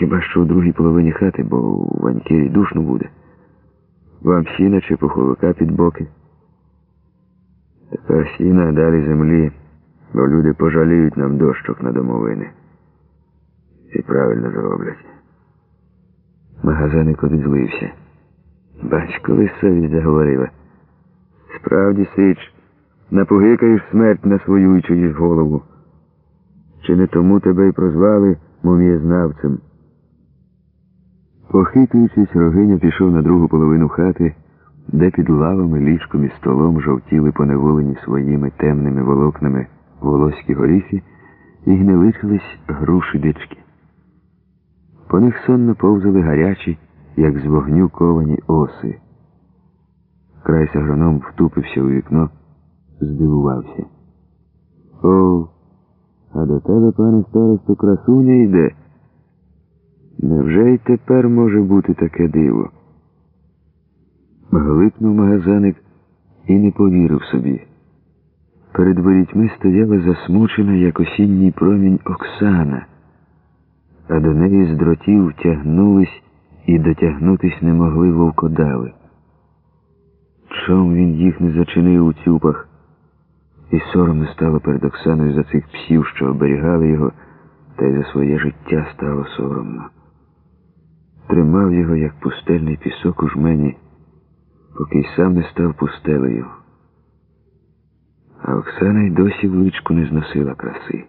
Хіба що у другій половині хати, бо у Ваньки душно буде. Вам сіна чи пуховика під боки. Тепер сіна, далі землі, бо люди пожаліють нам дощок на домовини. І правильно зроблять. Магазаник обізлився. Бач, коли совість заговорила. Справді, Сич, напогикаєш смерть на свою і чиїсь голову. Чи не тому тебе й прозвали мумієзнавцем? Похитуючись, Рогиня пішов на другу половину хати, де під лавами, ліжком і столом жовтіли поневолені своїми темними волокнами волоські горіхи і гниличились груші дички. По них сонно повзали гарячі, як з вогню ковані оси. Крайсь агроном втупився у вікно, здивувався. О, а до тебе, пане старосту, красуня йде. Невже й тепер може бути таке диво? Глипнув магазаник і не повірив собі. Перед ворітьми стояла засмучена, як осінній промінь Оксана, а до неї з дротів тягнулись і дотягнутись не могли вовкодави. Чом він їх не зачинив у цюпах, і соромно стало перед Оксаною за цих псів, що оберігали його, та й за своє життя стало соромно. Тримав його, як пустельний пісок у жмені, поки й сам не став пустелею. А Оксана й досі в личку не зносила краси.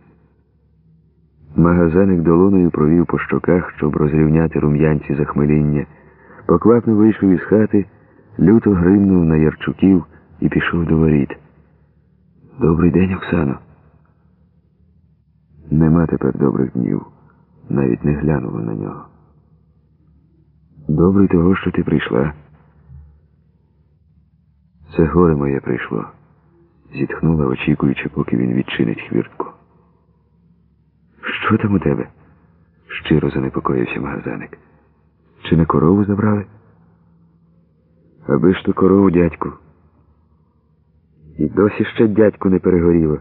Магазаник долоною провів по щоках, щоб розрівняти рум'янці захмеління. Поквапно вийшов із хати, люто гримнув на Ярчуків і пішов до воріт. Добрий день, Оксано. Нема тепер добрих днів. Навіть не глянула на нього. Добрий того, що ти прийшла. Це горе моє прийшло, зітхнула, очікуючи, поки він відчинить хвіртку. Що там у тебе? щиро занепокоївся магазаник. Чи не корову забрали? Аби ж то корову, дядьку. І досі ще дядьку не перегоріло.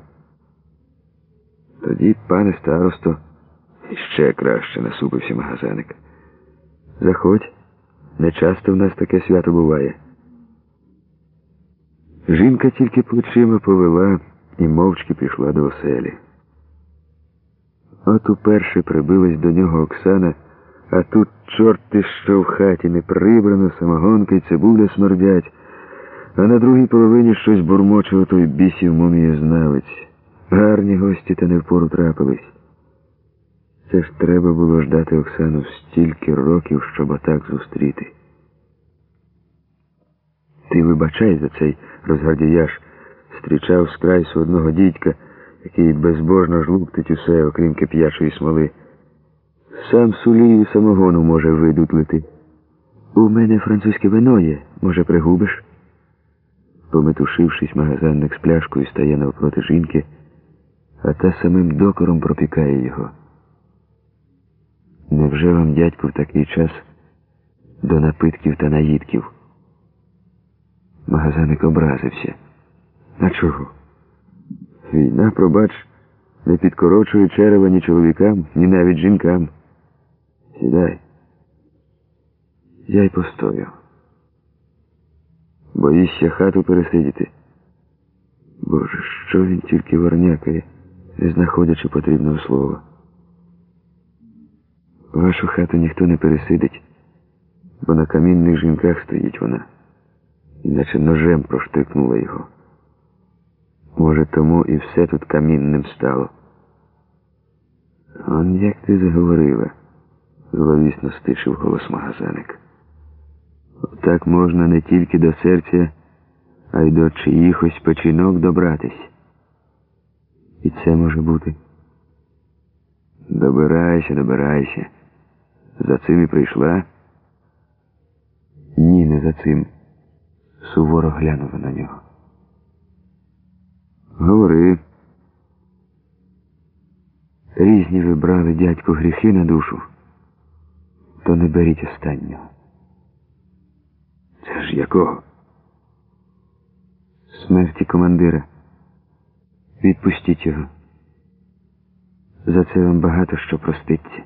Тоді, пане старосто, ще краще насупився магазаник. Заходь, не часто в нас таке свято буває. Жінка тільки плечима повела і мовчки пішла до оселі. От уперше прибилась до нього Оксана, а тут чорти, що в хаті не прибрано, самогонка й цибуля смердять, а на другій половині щось бурмоче той бісів мумієзнавець. Гарні гості та не впору трапились. Це ж треба було ждати Оксану стільки років, щоб отак зустріти. Ти вибачай за цей розгардіяж, зустрічав з крайсу одного дідька, який безбожно жлуктить усе, окрім кип'ячої смоли. Сам сулію самогону може видутлити. У мене французьке вино є, може, пригубиш? Пометушившись, магазинник з пляшкою стає навпроти жінки, а та самим докором пропікає його. Невже вам, дядьку, в такий час до напитків та наїдків? Магазаник образився. А чого? Війна, пробач, не підкорочує черева ні чоловікам, ні навіть жінкам. Сідай. Я й постою. Боїшся хату пересидіти. Боже, що він тільки варнякає, не знаходячи потрібного слова. Вашу хату ніхто не пересидить, бо на камінних жінках стоїть вона, іначе ножем проштикнула його. Може, тому і все тут камінним стало. Он як ти заговорила, зловісно стишив голос магазаник. Так можна не тільки до серця, а й до чиїхось печінок добратись. І це може бути. Добирайся, добирайся. За цим і прийшла? Ні, не за цим. Суворо глянула на нього. Говори. Різні ви брали, дядьку, гріхи на душу, то не беріть останнього. Це ж якого? Смерті командира. Відпустіть його. За це вам багато що проститься.